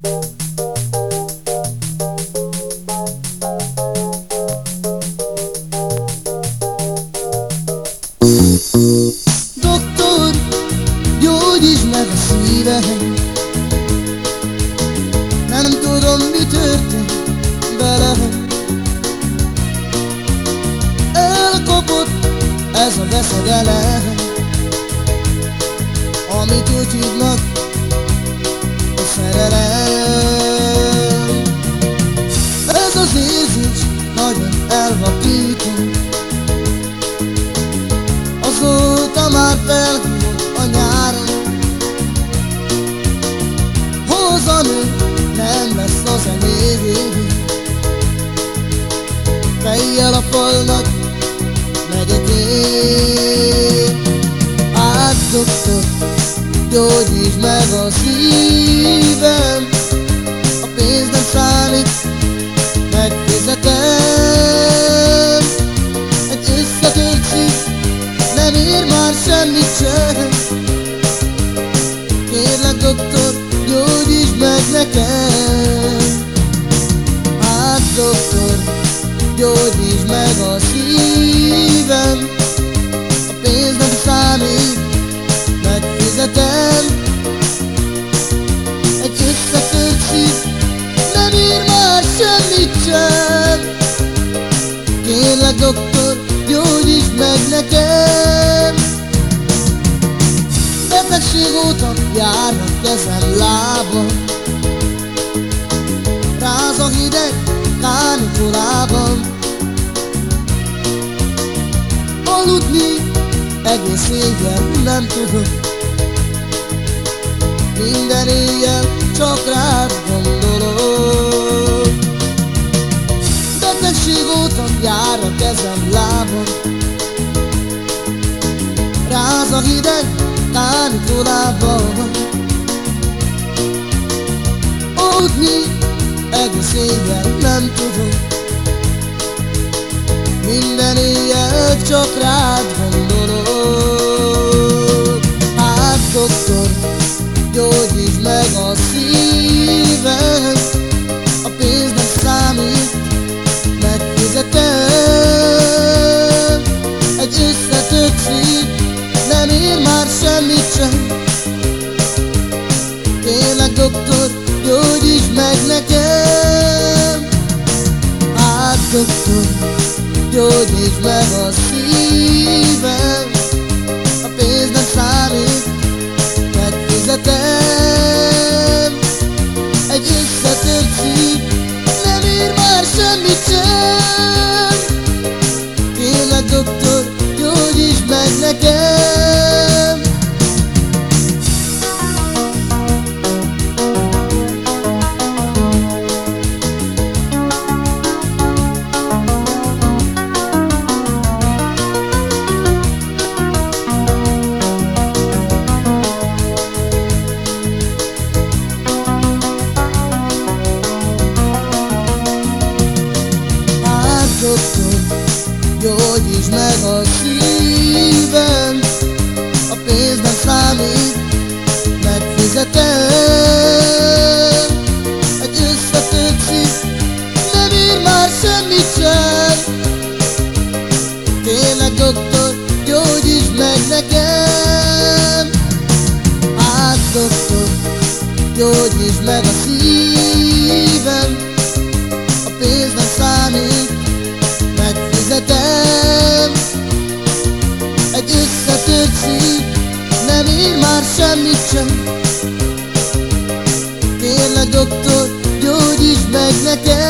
Doktor, gyógyítsd meg a szívem Nem tudom, mi történt velem Elkapott ez a veszedelem. Amit úgy hívnak a szerelem Hozani nem lesz az enyém Fejjel a falnak megyek én. Doktor, gyógyítsd meg a szívem. A pénz nem számít, megfizetem. Egy összetört szív nem ér nekem Hát doktor, gyógyítsd meg a szívem. A pénz nem számít, megfizetem. Egy összetört szív nem ér már semmit sem. Kérlek doktor, gyógyítsd meg nekem. Betegség óta jár a kezem lába A hideg kánikulában Aludni egész éjjel nem tudok. Minden éjjel csak rád gondolok. Betegség óta jár a kezem lábam Ráz a hideg kánikulában Aludni egész éjjel nem tudok Minden éjjel csak rád gondolok. Hát doktor, gyógyítsd meg a szívem A pénz nem számít, megfizetem Egy összetört szív nem ér már semmit sem. Kérlek doktor, gyógyítsd meg nekem Doktor, gyógyítsd meg a szívem sem. Kérlek doktor, gyógyítsd meg nekem